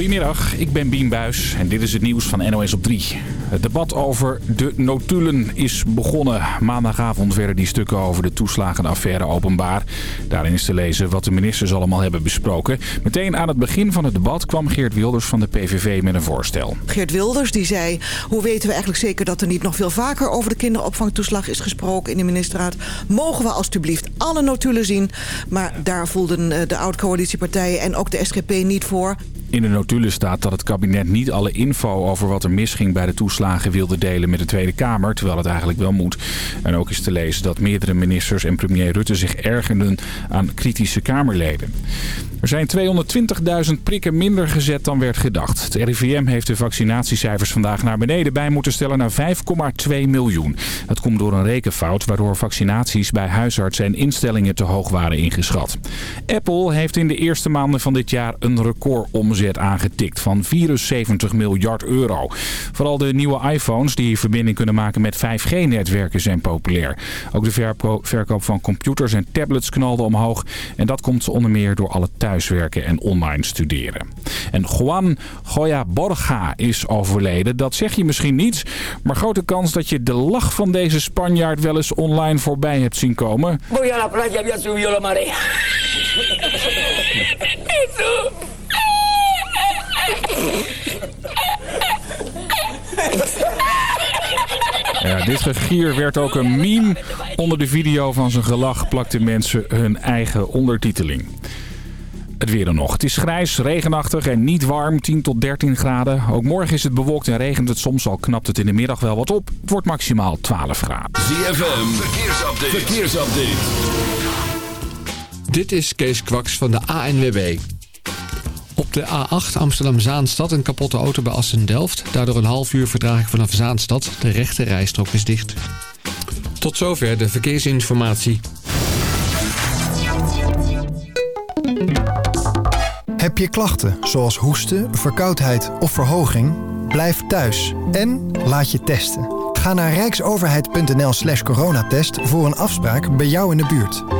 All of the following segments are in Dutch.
Goedemiddag, ik ben Bien Buis en dit is het nieuws van NOS op 3. Het debat over de notulen is begonnen. Maandagavond werden die stukken over de toeslagenaffaire openbaar. Daarin is te lezen wat de ministers allemaal hebben besproken. Meteen aan het begin van het debat kwam Geert Wilders van de PVV met een voorstel. Geert Wilders die zei, hoe weten we eigenlijk zeker dat er niet nog veel vaker over de kinderopvangtoeslag is gesproken in de ministerraad? Mogen we alstublieft alle notulen zien? Maar daar voelden eh, de oud-coalitiepartijen en ook de SGP niet voor. In de notulen staat dat het kabinet niet alle info over wat er misging bij de toeslagen wilde delen met de Tweede Kamer, terwijl het eigenlijk wel moet. En ook is te lezen dat meerdere ministers en premier Rutte zich ergerden aan kritische Kamerleden. Er zijn 220.000 prikken minder gezet dan werd gedacht. Het RIVM heeft de vaccinatiecijfers vandaag naar beneden bij moeten stellen naar 5,2 miljoen. Dat komt door een rekenfout waardoor vaccinaties bij huisartsen en instellingen te hoog waren ingeschat. Apple heeft in de eerste maanden van dit jaar een recordomzet aangetikt van 74 miljard euro. Vooral de nieuwe iPhones die verbinding kunnen maken met 5G-netwerken zijn populair. Ook de verkoop van computers en tablets knalde omhoog. En dat komt onder meer door alle thuiswerken en online studeren. En Juan Goya Borja is overleden. Dat zeg je misschien niet, maar grote kans dat je de lach van deze Spanjaard wel eens online voorbij hebt zien komen. Voy a la playa, ya subió la marea. Ja, dit gegier werd ook een meme. Onder de video van zijn gelach plakten mensen hun eigen ondertiteling. Het weer dan nog. Het is grijs, regenachtig en niet warm, 10 tot 13 graden. Ook morgen is het bewolkt en regent het soms, al knapt het in de middag wel wat op. Het wordt maximaal 12 graden. ZFM, verkeersupdate. verkeersupdate. Dit is Kees Kwaks van de ANWB. Op de A8 Amsterdam-Zaanstad een kapotte auto bij Assen-Delft. Daardoor een half uur vertraging vanaf Zaanstad. De rechte rijstrook is dicht. Tot zover de verkeersinformatie. Heb je klachten zoals hoesten, verkoudheid of verhoging? Blijf thuis en laat je testen. Ga naar rijksoverheid.nl slash coronatest voor een afspraak bij jou in de buurt.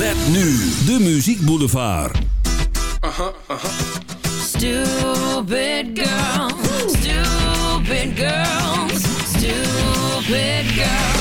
Met nu de Muziek Boulevard. Aha, aha. Stupid girl, stupid girls, stupid girl.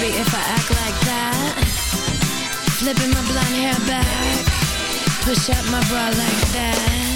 baby, if I act like that. Flipping my blonde hair back. Push up my bra like that.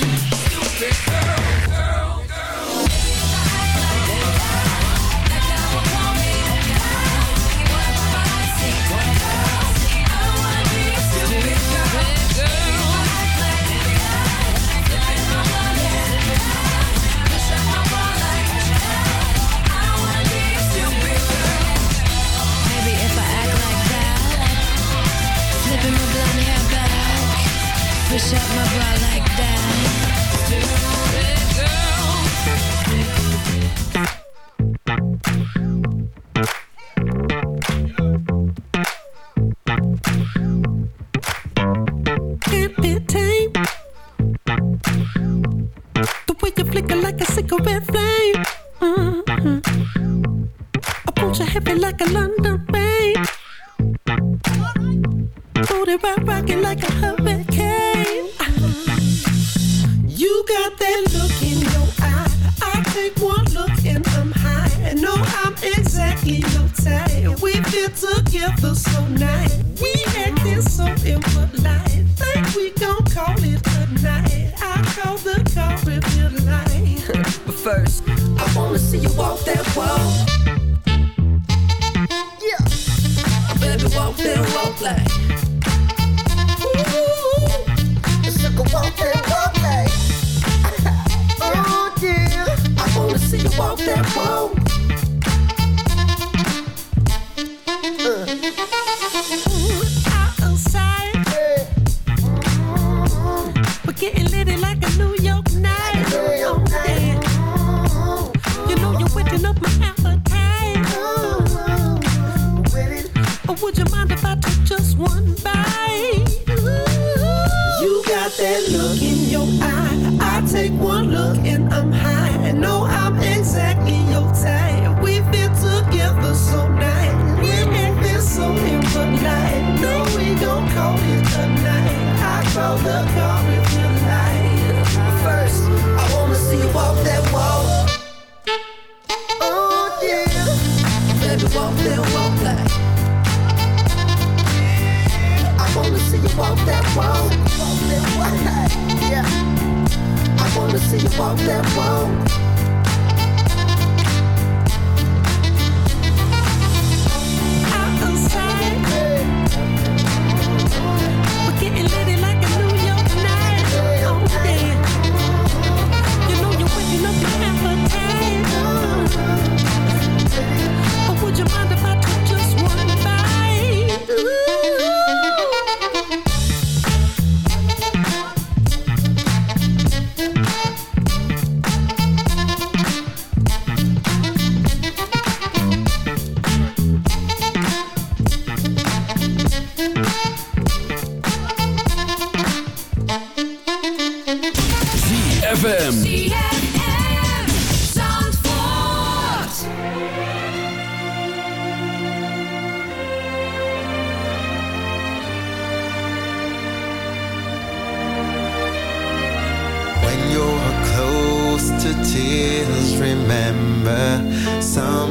push up my bra like that. Getting litty like a New York night. Oh, yeah. You know you're whipping up my appetite. Oh, would you mind if I took just one bite? Ooh. You got that look in your eye. I take one look and I'm high. I know I'm exactly your type. We fit together so nice. We ain't been so in No, we don't call it tonight. I call the call. walk that walk. Some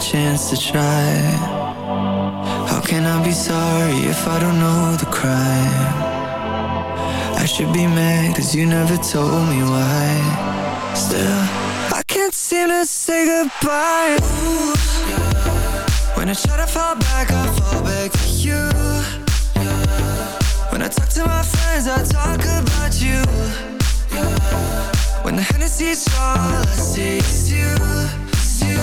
chance to try? How can I be sorry if I don't know the crime? I should be mad cause you never told me why. Still seem to say goodbye Ooh, yeah. When I try to fall back, I fall back to you yeah. When I talk to my friends, I talk about you yeah. When the Hennessy's all I see is you, it's you,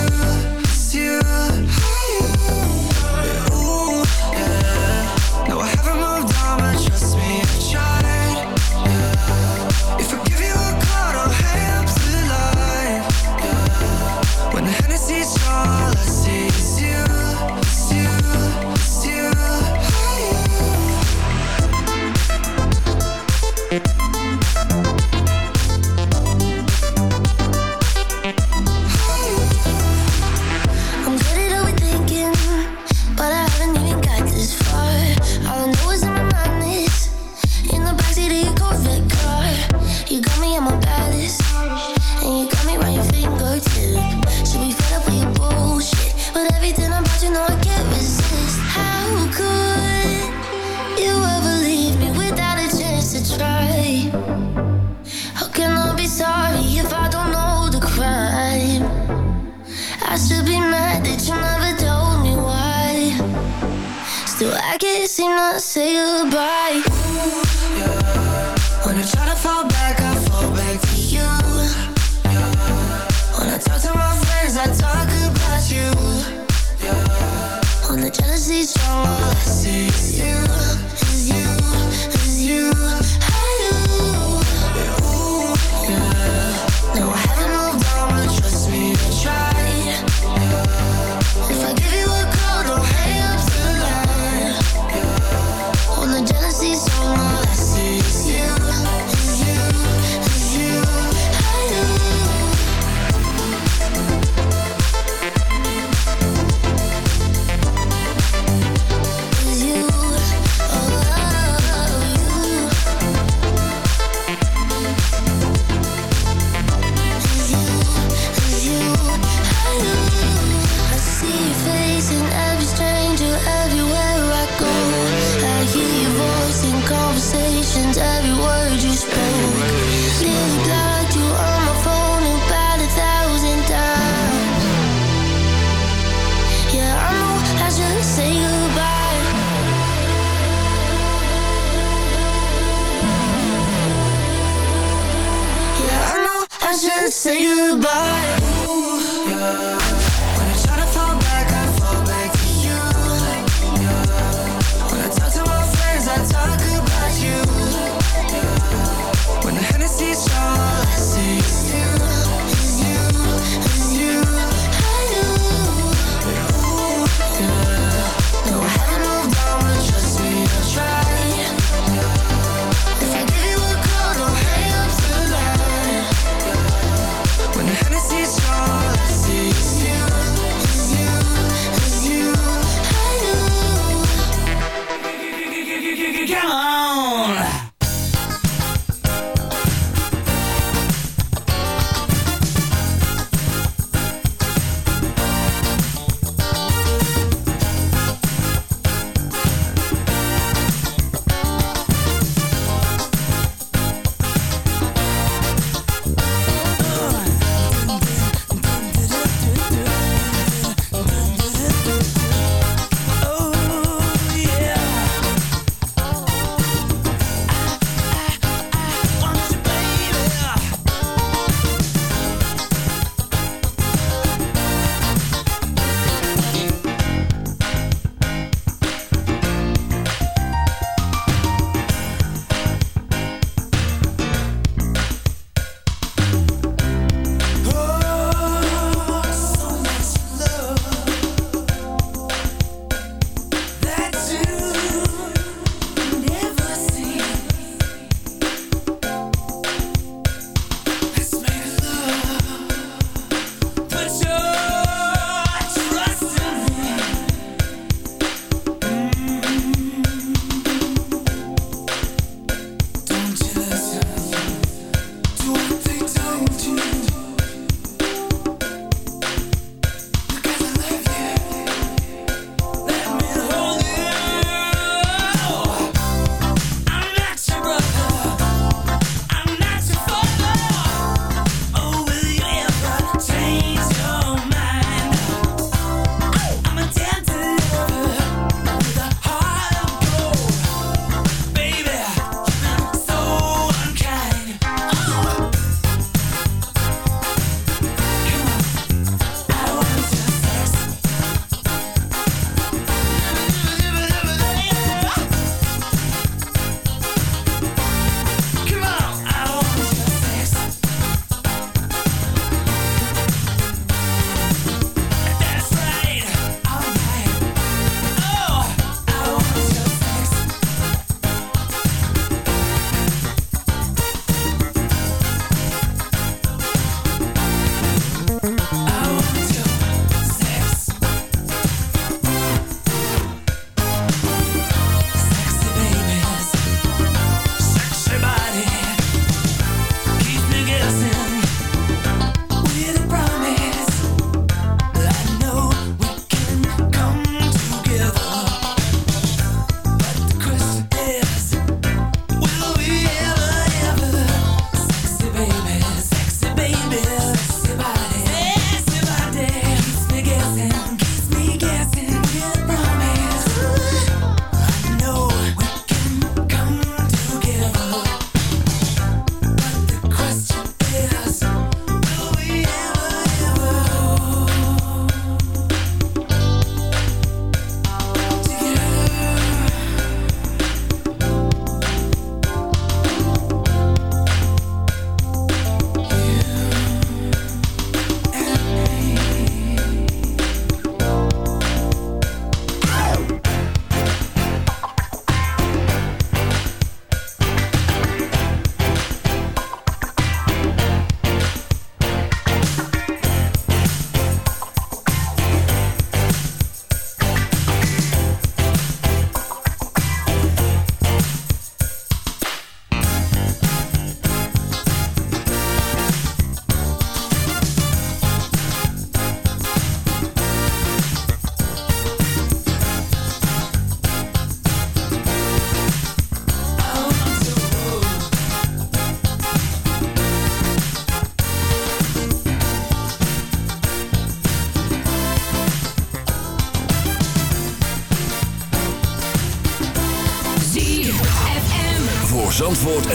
it's you gonna try to fall back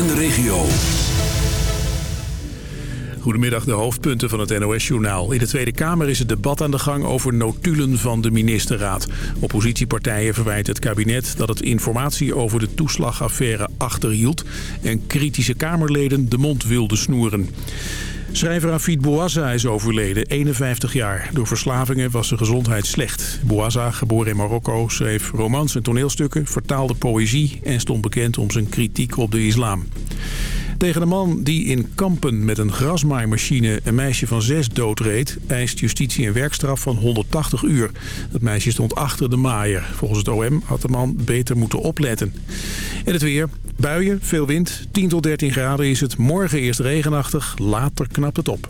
de regio. Goedemiddag, de hoofdpunten van het NOS-journaal. In de Tweede Kamer is het debat aan de gang over notulen van de ministerraad. Oppositiepartijen verwijten het kabinet dat het informatie over de toeslagaffaire achterhield... en kritische Kamerleden de mond wilde snoeren. Schrijver Afid Bouazza is overleden, 51 jaar. Door verslavingen was zijn gezondheid slecht. Bouazza, geboren in Marokko, schreef romans en toneelstukken, vertaalde poëzie... en stond bekend om zijn kritiek op de islam. Tegen de man die in Kampen met een grasmaaimachine een meisje van zes doodreed... eist justitie een werkstraf van 180 uur. Dat meisje stond achter de maaier. Volgens het OM had de man beter moeten opletten. En het weer. Buien, veel wind. 10 tot 13 graden is het. Morgen eerst regenachtig, later knapt het op.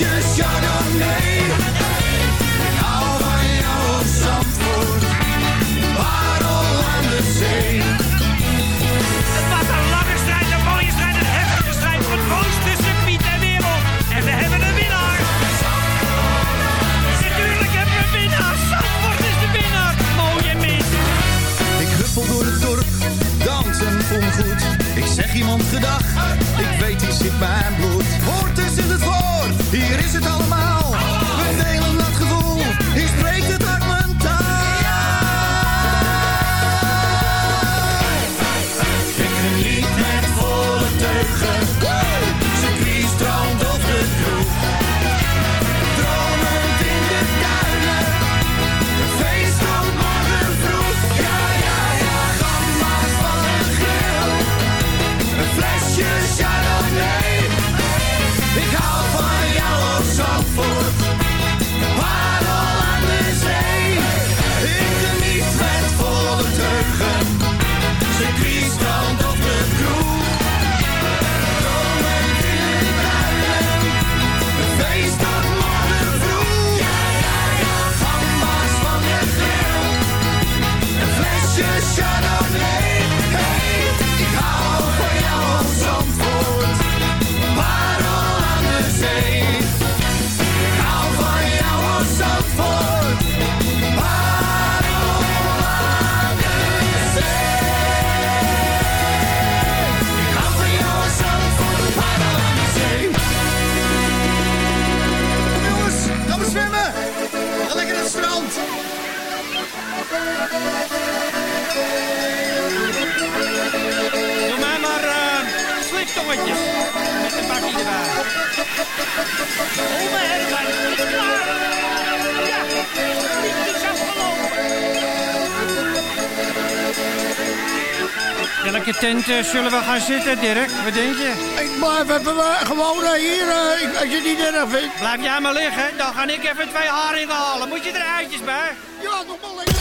flesje chardonnay. Ik hou van jou Zandvoort, parel aan de zee. Het was een lange strijd, een mooie strijd, een heftige strijd. Het mooiste tussen Piet en Wereld. En we hebben een winnaar. Natuurlijk hebben we een winnaar. Zandvoort is de winnaar. Mooie mis. Ik huppel door het dorp, dansen voel me goed. Ik zeg iemand gedag, ik weet hier zit mijn bloed. Woord is in het woord, hier is het allemaal. We delen sliptongetjes. Met een bakje erbij. Oh, is klaar. Ja, niet is afgelopen. Welke tent eh, zullen we gaan zitten, Dirk? Wat denk je? Ik blijf even eh, gewoon eh, hier, als je het niet erg vindt. Blijf jij maar liggen, dan ga ik even twee haringen halen. Moet je er eitjes bij? Ja, nog maar lekker.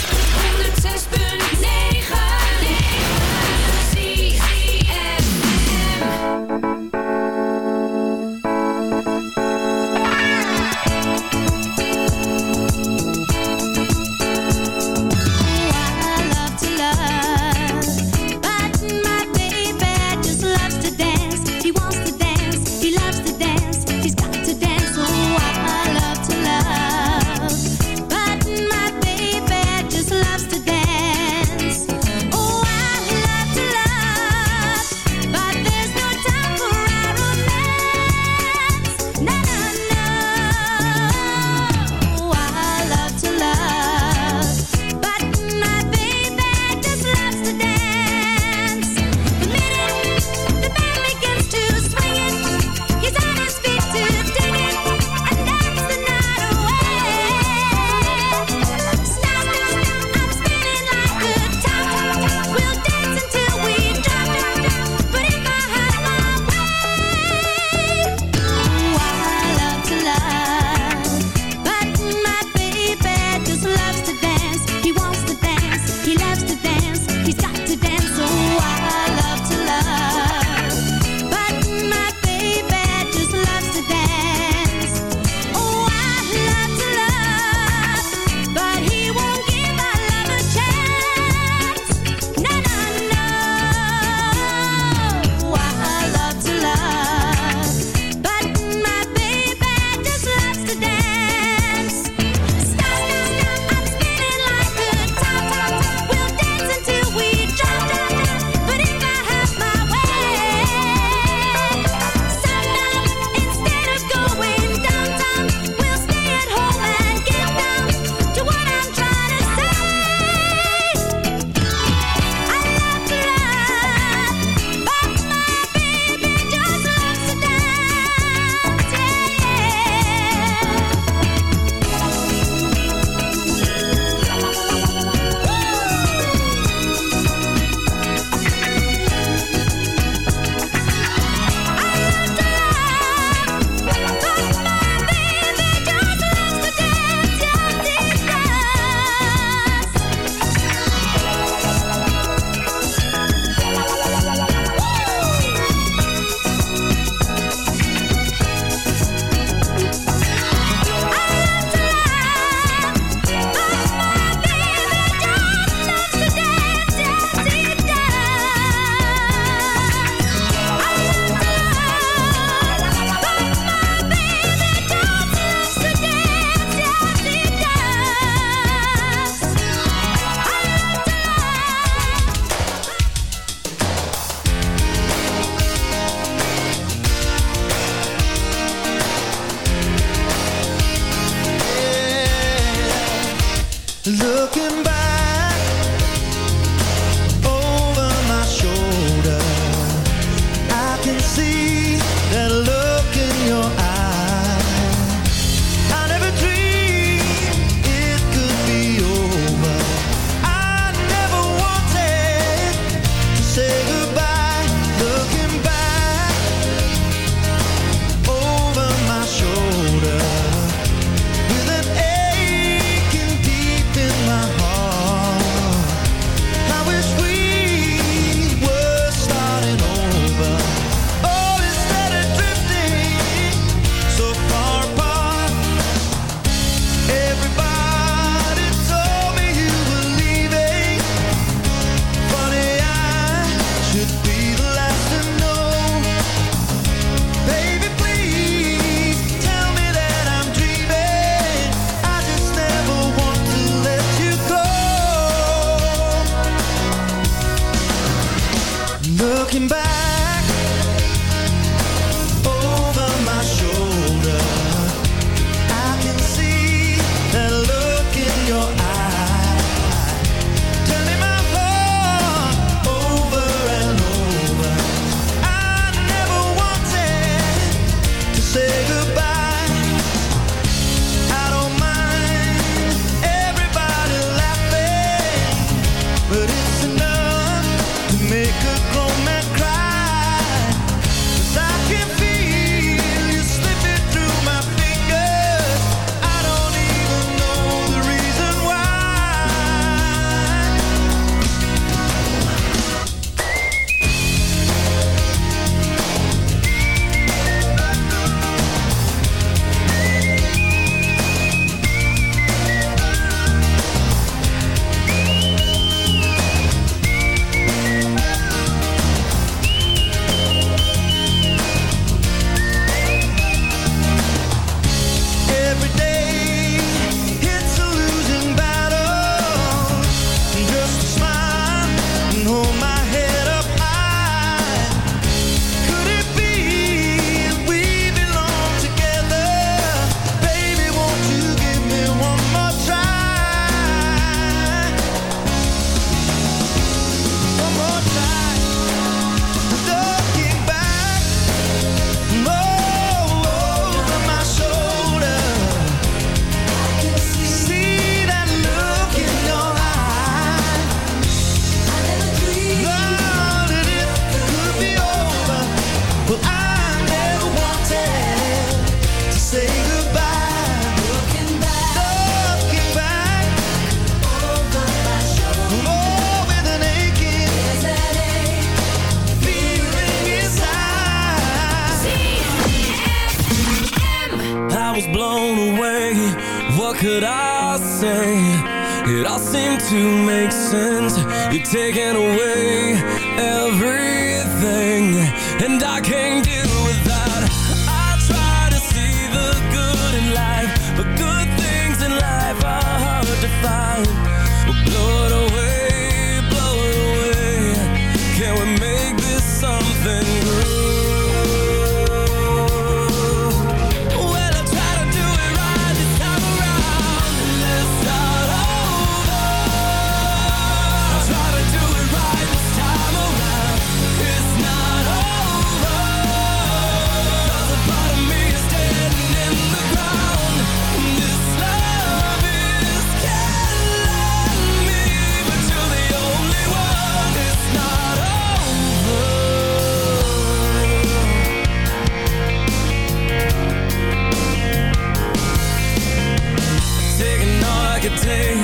I could take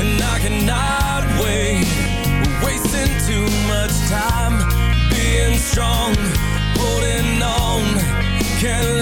and I cannot wait. We're wasting too much time being strong holding on. Can't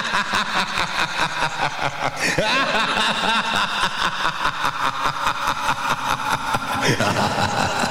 Ha ha ha ha!